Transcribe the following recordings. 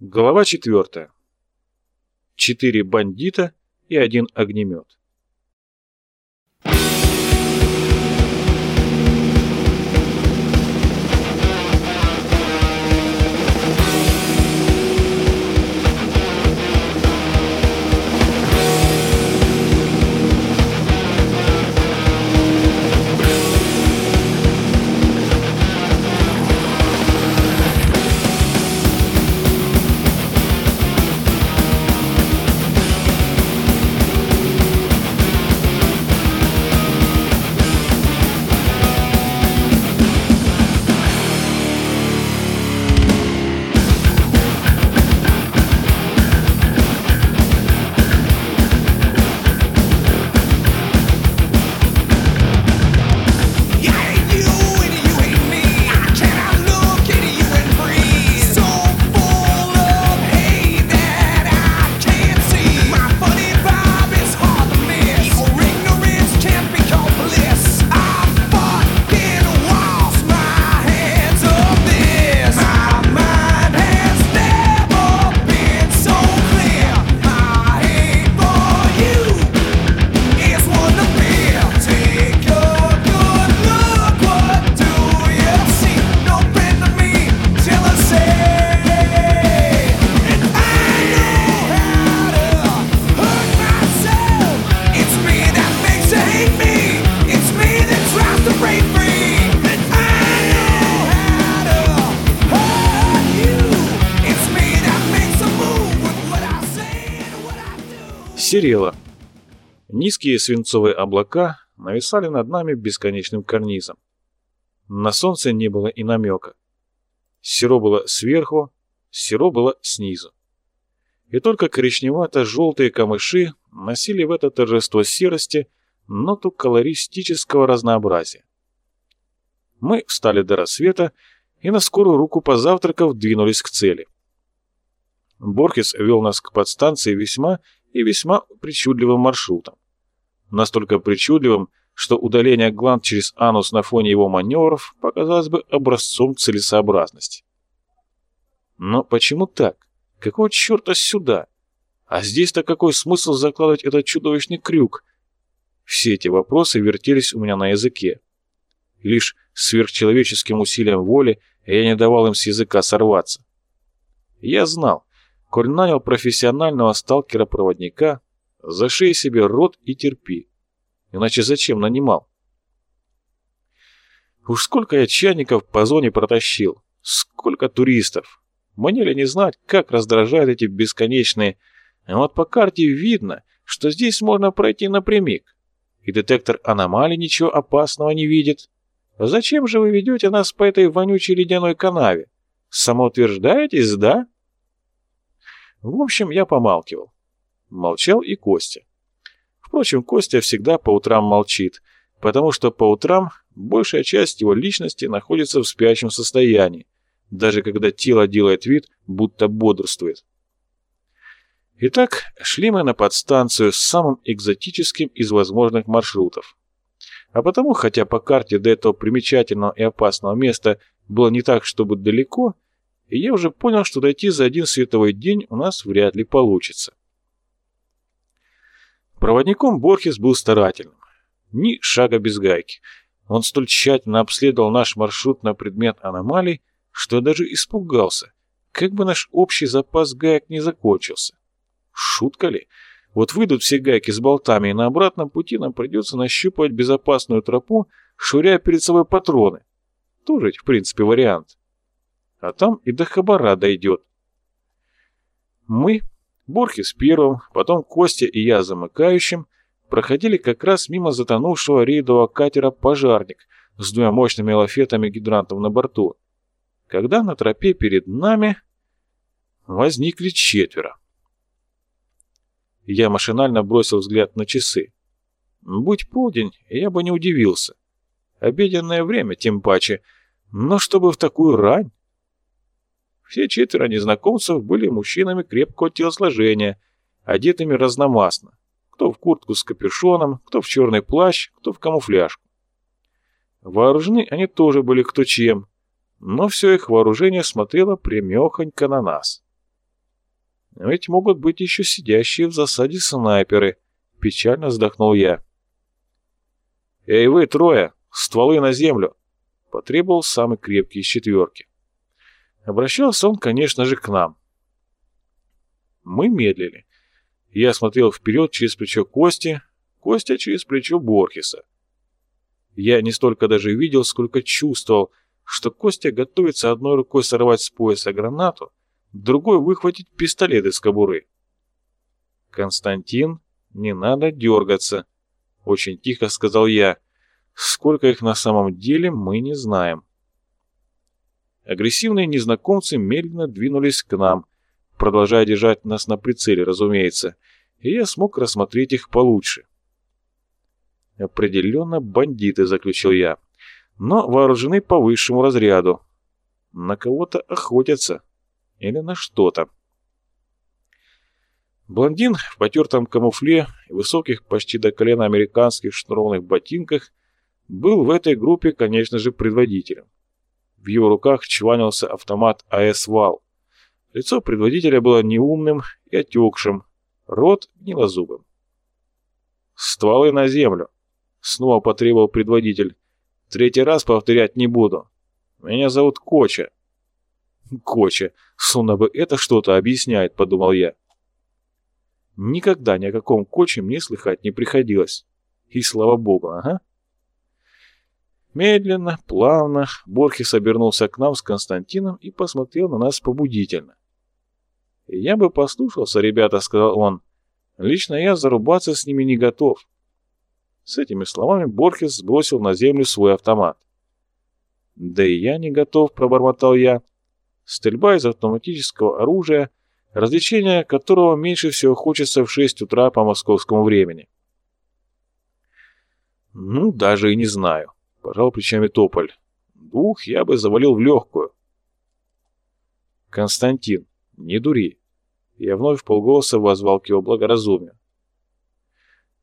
Глава четвертая. Четыре бандита и один огнемет. Серело. Низкие свинцовые облака нависали над нами бесконечным карнизом. На солнце не было и намека. Серо было сверху, серо было снизу. И только коричневато-желтые камыши носили в это торжество серости ноту колористического разнообразия. Мы встали до рассвета и на скорую руку позавтракав двинулись к цели. Борхес вел нас к подстанции весьма и весьма причудливым маршрутом. Настолько причудливым, что удаление гланд через анус на фоне его маневров показалось бы образцом целесообразности. Но почему так? Какого черта сюда? А здесь-то какой смысл закладывать этот чудовищный крюк? Все эти вопросы вертелись у меня на языке. Лишь сверхчеловеческим усилием воли я не давал им с языка сорваться. Я знал, коль нанял профессионального сталкера-проводника, зашей себе рот и терпи. Иначе зачем нанимал? Уж сколько я чайников по зоне протащил, сколько туристов. Мне ли не знать, как раздражают эти бесконечные... Вот по карте видно, что здесь можно пройти напрямик. И детектор аномалий ничего опасного не видит. Зачем же вы ведете нас по этой вонючей ледяной канаве? Самоутверждаетесь, да? В общем, я помалкивал. Молчал и Костя. Впрочем, Костя всегда по утрам молчит, потому что по утрам большая часть его личности находится в спящем состоянии, даже когда тело делает вид, будто бодрствует. Итак, шли мы на подстанцию с самым экзотическим из возможных маршрутов. А потому, хотя по карте до этого примечательного и опасного места было не так, чтобы далеко, я уже понял, что дойти за один световой день у нас вряд ли получится. Проводником Борхес был старательным. Ни шага без гайки. Он столь тщательно обследовал наш маршрут на предмет аномалий, что даже испугался, как бы наш общий запас гаек не закончился. Шутка ли? Вот выйдут все гайки с болтами, и на обратном пути нам придется нащупывать безопасную тропу, швыряя перед собой патроны. Тоже, в принципе, вариант. А там и до хабара дойдет. Мы, Борхес первым, потом Костя и я замыкающим, проходили как раз мимо затонувшего рейдового катера «Пожарник» с двумя мощными лафетами гидрантов на борту, когда на тропе перед нами возникли четверо. Я машинально бросил взгляд на часы. Будь полдень, я бы не удивился. Обеденное время, тем паче, но чтобы в такую рань. Все четверо незнакомцев были мужчинами крепкого телосложения, одетыми разномастно. Кто в куртку с капюшоном, кто в черный плащ, кто в камуфляжку. Вооружены они тоже были кто чем, но все их вооружение смотрело прямехонько на нас. Ведь могут быть еще сидящие в засаде снайперы, печально вздохнул я. Эй вы, трое, стволы на землю, потребовал самый крепкий из четверки. Обращался он, конечно же, к нам. Мы медлили. Я смотрел вперед через плечо Кости, Костя через плечо Борхеса. Я не столько даже видел, сколько чувствовал, что Костя готовится одной рукой сорвать с пояса гранату, другой выхватить пистолет из кобуры. «Константин, не надо дергаться», — очень тихо сказал я. «Сколько их на самом деле, мы не знаем». Агрессивные незнакомцы медленно двинулись к нам, продолжая держать нас на прицеле, разумеется, и я смог рассмотреть их получше. «Определенно бандиты», — заключил я, — «но вооружены по высшему разряду. На кого-то охотятся. Или на что-то». Блондин в потертом камуфле и высоких почти до колена американских шнурованных ботинках был в этой группе, конечно же, предводителем. В его руках чванился автомат АС «Вал». Лицо предводителя было неумным и отекшим, рот гнилозубым. «Стволы на землю!» Снова потребовал предводитель. Третий раз повторять не буду. Меня зовут Коча. Коча. Словно бы это что-то объясняет, подумал я. Никогда ни о каком Коче мне слыхать не приходилось. И слава богу, ага. Медленно, плавно Борхес обернулся к нам с Константином и посмотрел на нас побудительно. «Я бы послушался, ребята», — сказал он. «Лично я зарубаться с ними не готов. С этими словами Борхес сбросил на землю свой автомат. «Да и я не готов», — пробормотал я. «Стрельба из автоматического оружия, развлечение которого меньше всего хочется в 6 утра по московскому времени». «Ну, даже и не знаю», — пожал плечами Тополь. «Двух я бы завалил в легкую». «Константин, не дури». Я вновь полголоса возвал к его благоразумию.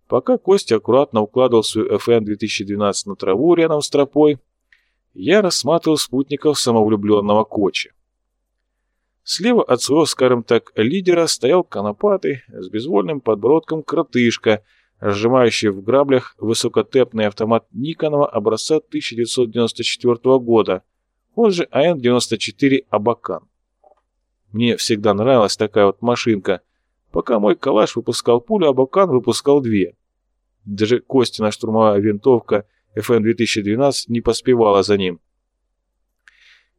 Пока Костя аккуратно укладывал свою FN-2012 на траву рядом с тропой, я рассматривал спутников самовлюбленного Кочи. Слева от своего, скажем так, лидера стоял конопатый с безвольным подбородком кротышка, сжимающий в граблях высокотепный автомат Никонова образца 1994 года, он же АН-94 «Абакан». Мне всегда нравилась такая вот машинка. Пока мой калаш выпускал пулю, Абакан выпускал две. Даже Костина штурмовая винтовка FN-2012 не поспевала за ним.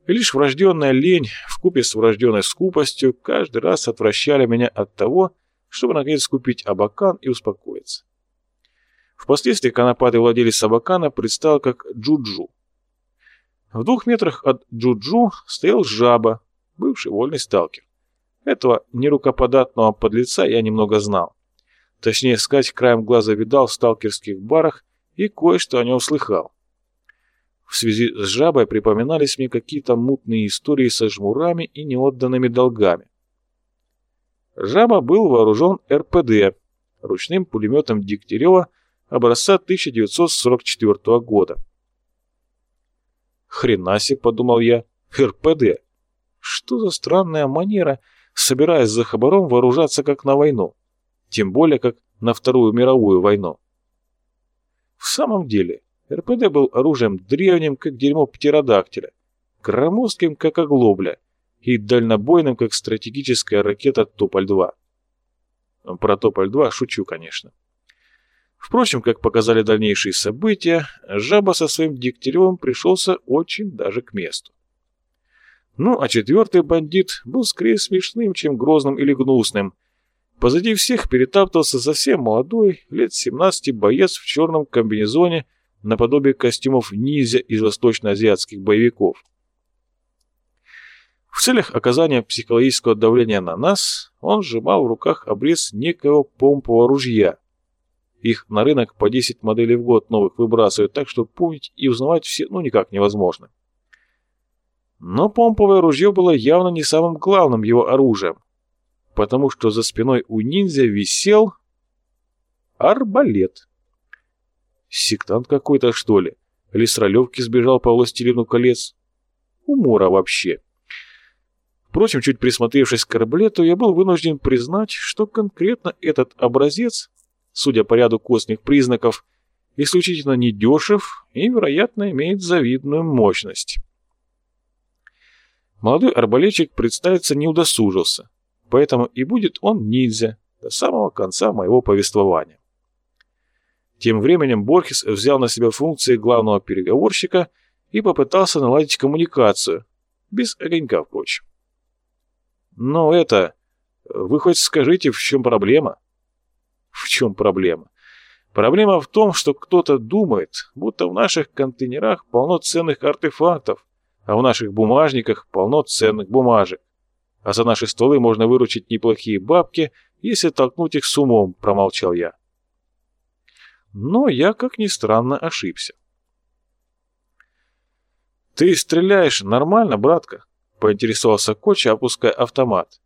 И лишь врожденная лень вкупе с врожденной скупостью каждый раз отвращали меня от того, чтобы наконец купить Абакан и успокоиться. Впоследствии конопатый владелец Абакана предстал как Джуджу. В двух метрах от Джуджу стоял Жаба, бывший вольный сталкер. Этого нерукоподатного подлеца я немного знал. Точнее сказать, краем глаза видал в сталкерских барах и кое-что о нем слыхал. В связи с жабой припоминались мне какие-то мутные истории со жмурами и неотданными долгами. Жаба был вооружен РПД, ручным пулеметом Дегтярева образца 1944 года. «Хрена себе», — подумал я, — «РПД! Что за странная манера, собираясь за хабаром, вооружаться как на войну?» тем более как на Вторую мировую войну. В самом деле, РПД был оружием древним, как дерьмо птеродактиля, громоздким, как оглобля, и дальнобойным, как стратегическая ракета Тополь-2. Про Тополь-2 шучу, конечно. Впрочем, как показали дальнейшие события, жаба со своим Дегтяревым пришелся очень даже к месту. Ну, а четвертый бандит был скорее смешным, чем грозным или гнусным, Позади всех перетаптывался совсем молодой, лет 17 боец в черном комбинезоне наподобие костюмов ниндзя из восточноазиатских боевиков. В целях оказания психологического давления на нас он сжимал в руках обрез некоего помпового ружья. Их на рынок по 10 моделей в год новых выбрасывают, так что помнить и узнавать все ну никак невозможно. Но помповое ружье было явно не самым главным его оружием потому что за спиной у ниндзя висел арбалет. Сектант какой-то, что ли? Или сбежал по властелину колец? Умора вообще. Впрочем, чуть присмотревшись к карблету, я был вынужден признать, что конкретно этот образец, судя по ряду костных признаков, исключительно недешев и, вероятно, имеет завидную мощность. Молодой арбалетчик представиться не удосужился, поэтому и будет он ниндзя до самого конца моего повествования. Тем временем Борхес взял на себя функции главного переговорщика и попытался наладить коммуникацию, без огонька, впрочем. Но это... Вы хоть скажите, в чем проблема? В чем проблема? Проблема в том, что кто-то думает, будто в наших контейнерах полно ценных артефактов, а в наших бумажниках полно ценных бумажек. А за наши столы можно выручить неплохие бабки, если толкнуть их с умом, промолчал я. Но я, как ни странно, ошибся. «Ты стреляешь нормально, братка?» — поинтересовался Коча, опуская автомат.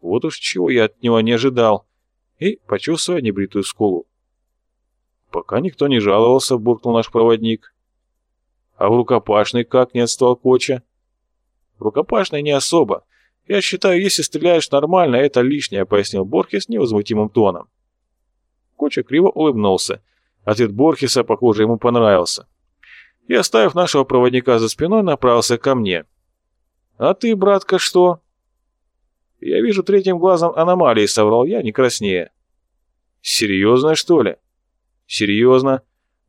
Вот уж чего я от него не ожидал, и почесывая небритую скулу. «Пока никто не жаловался», — буркнул наш проводник. «А в рукопашной как не отстал Коча?» «В рукопашной не особо. Я считаю, если стреляешь нормально, это лишнее», — пояснил Борхес невозмутимым тоном. Коча криво улыбнулся. Ответ Борхеса, похоже, ему понравился. И, оставив нашего проводника за спиной, направился ко мне. «А ты, братка, что?» «Я вижу третьим глазом аномалии», — соврал я, не краснее. «Серьезно, что ли?» «Серьезно.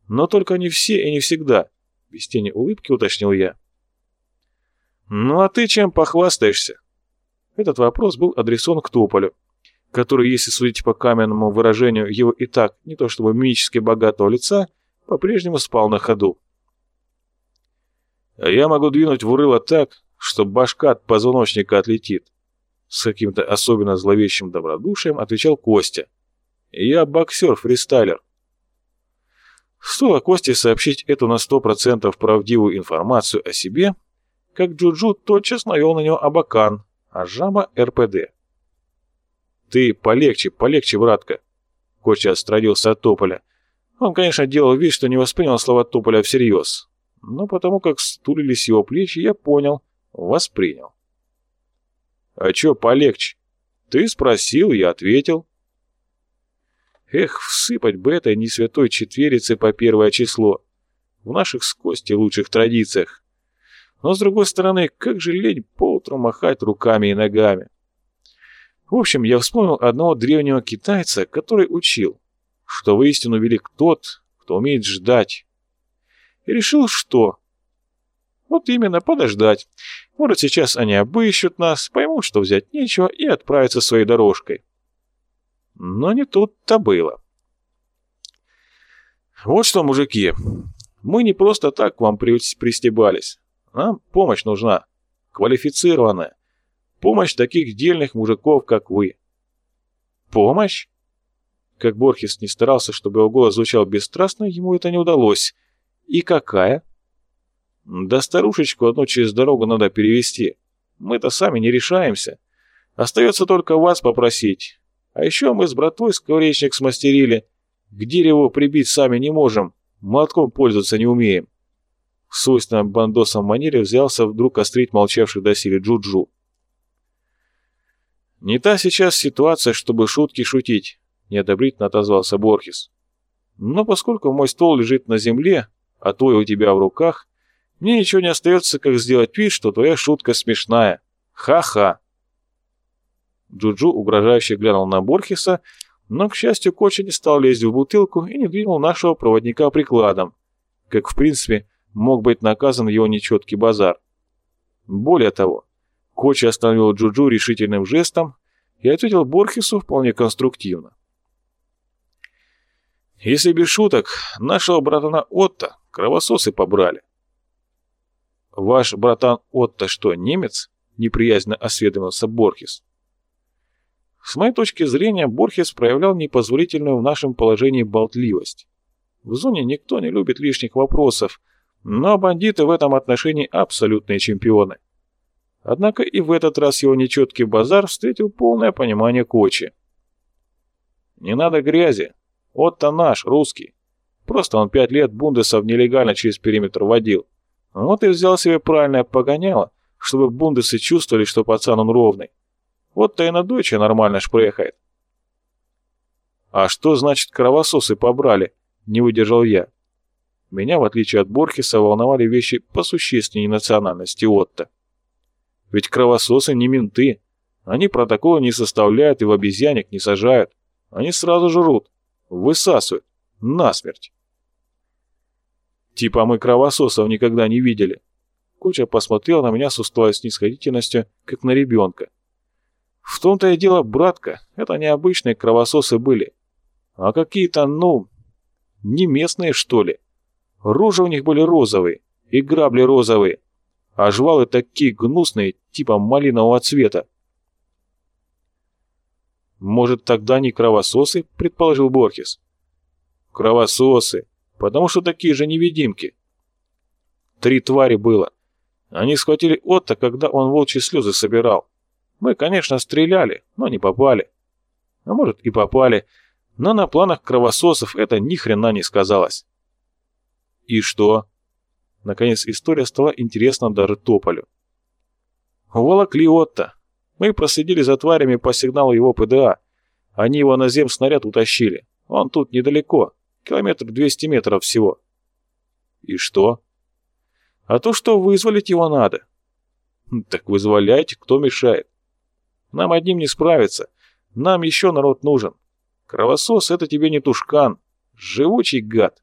Но только не все и не всегда», — без тени улыбки уточнил я. «Ну а ты чем похвастаешься?» Этот вопрос был адресован к Тополю который, если судить по каменному выражению его и так, не то чтобы мимически богатого лица, по-прежнему спал на ходу. А я могу двинуть в урыло так, что башка от позвоночника отлетит. С каким-то особенно зловещим добродушием отвечал Костя. Я боксер-фристайлер. Стоило Косте сообщить эту на сто процентов правдивую информацию о себе, как Джуджу тотчас навел на него Абакан, а Жаба — РПД. «Ты полегче, полегче, братка!» Коча отстранился от Тополя. Он, конечно, делал вид, что не воспринял слова Тополя всерьез. Но потому как стулились его плечи, я понял, воспринял. «А чё полегче? Ты спросил, я ответил». Эх, всыпать бы этой несвятой четверице по первое число. В наших с Костей лучших традициях. Но, с другой стороны, как же лень поутру махать руками и ногами. В общем, я вспомнил одного древнего китайца, который учил, что воистину велик тот, кто умеет ждать. И решил, что... Вот именно, подождать. Может, сейчас они обыщут нас, поймут, что взять нечего, и отправятся своей дорожкой. Но не тут-то было. Вот что, мужики, мы не просто так к вам при пристебались. Нам помощь нужна, квалифицированная. Помощь таких дельных мужиков, как вы. Помощь? Как Борхес не старался, чтобы его голос звучал бесстрастно, ему это не удалось. И какая? Да старушечку одну через дорогу надо перевести. Мы-то сами не решаемся. Остается только вас попросить. А еще мы с братвой скворечник смастерили. К дереву прибить сами не можем. Молотком пользоваться не умеем. В свойственной бандосам манере взялся вдруг острить молчавший доселе Джуджу. «Не та сейчас ситуация, чтобы шутки шутить», — неодобрительно отозвался Борхес. «Но поскольку мой ствол лежит на земле, а твой у тебя в руках, мне ничего не остается, как сделать вид, что твоя шутка смешная. Ха-ха!» Джуджу угрожающе глянул на Борхеса, но, к счастью, Коча не стал лезть в бутылку и не двинул нашего проводника прикладом, как, в принципе, мог быть наказан его нечеткий базар. Более того, Кочи остановил Джуджу решительным жестом и ответил Борхесу вполне конструктивно. «Если без шуток, нашего братана Отто кровососы побрали». «Ваш братан Отто что, немец?» — неприязненно осведомился Борхес. С моей точки зрения, Борхес проявлял непозволительную в нашем положении болтливость. В зоне никто не любит лишних вопросов, но бандиты в этом отношении абсолютные чемпионы. Однако и в этот раз его нечеткий базар встретил полное понимание Кочи. «Не надо грязи. Отто наш, русский. Просто он пять лет бундесов нелегально через периметр водил. Вот и взял себе правильное погоняло, чтобы бундесы чувствовали, что пацан он ровный. Вот-то и на дочь нормально шпрехает. «А что значит кровососы побрали?» — не выдержал я. Меня, в отличие от Борхеса, волновали вещи посущественнее национальности Отто. Ведь кровососы не менты. Они протоколы не составляют и в обезьянник не сажают. Они сразу жрут, высасывают, насмерть. Типа мы кровососов никогда не видели. Куча посмотрел на меня с усталой снисходительностью, как на ребенка. В том-то и дело, братка, это не обычные кровососы были, а какие-то, ну, не местные, что ли. Рожи у них были розовые, и грабли розовые, а жвалы такие гнусные, типа малинового цвета. «Может, тогда не кровососы?» — предположил Борхес. «Кровососы, потому что такие же невидимки». Три твари было. Они схватили Отто, когда он волчьи слезы собирал. Мы, конечно, стреляли, но не попали. А может, и попали, но на планах кровососов это ни хрена не сказалось. И что? Наконец история стала интересна даже Тополю. Уволокли Отто. Мы проследили за тварями по сигналу его ПДА. Они его на зем снаряд утащили. Он тут недалеко, километр 200 метров всего. И что? А то, что вызволить его надо. Так вызволяйте, кто мешает. Нам одним не справиться. Нам еще народ нужен. Кровосос — это тебе не тушкан. Живучий гад.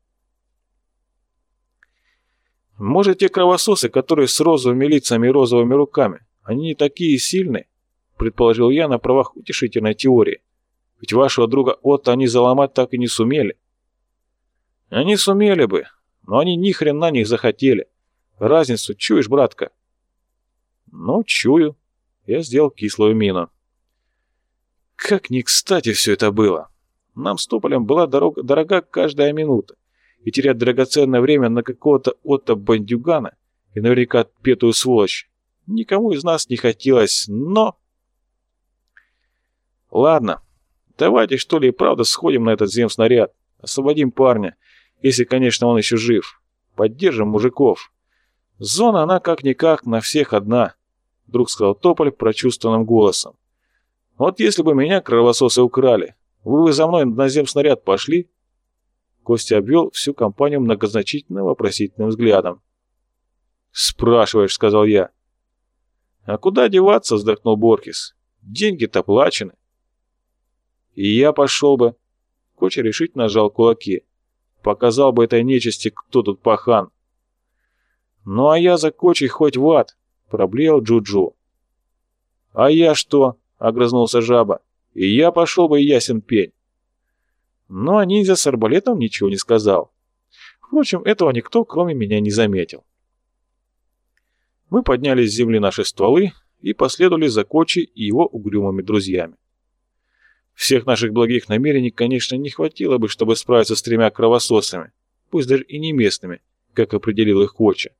Может, те кровососы, которые с розовыми лицами и розовыми руками, они не такие сильные, предположил я на правах утешительной теории. Ведь вашего друга Отто они заломать так и не сумели. Они сумели бы, но они ни хрена не захотели. Разницу чуешь, братка? Ну, чую. Я сделал кислую мину. Как не кстати все это было. Нам с Тополем была дорога, дорога каждая минута и терять драгоценное время на какого-то Отто бандюгана и наверняка отпетую сволочь никому из нас не хотелось, но... Ладно, давайте что ли и правда сходим на этот земснаряд, освободим парня, если, конечно, он еще жив. Поддержим мужиков. Зона, она как-никак на всех одна, вдруг сказал Тополь прочувствованным голосом. Вот если бы меня кровососы украли, вы бы за мной на земснаряд пошли? Костя обвел всю компанию многозначительным вопросительным взглядом. «Спрашиваешь», — сказал я. «А куда деваться?» — вздохнул Борхес. «Деньги-то плачены». «И я пошел бы». Коча решительно нажал кулаки. «Показал бы этой нечисти, кто тут пахан». «Ну а я за Кочей хоть в ад», — проблеял Джуджу. «А я что?» — огрызнулся жаба. «И я пошел бы ясен пень». Но о ниндзя с арбалетом ничего не сказал. Впрочем, этого никто, кроме меня, не заметил. Мы подняли с земли наши стволы и последовали за Кочи и его угрюмыми друзьями. Всех наших благих намерений, конечно, не хватило бы, чтобы справиться с тремя кровососами, пусть даже и не местными, как определил их Коча.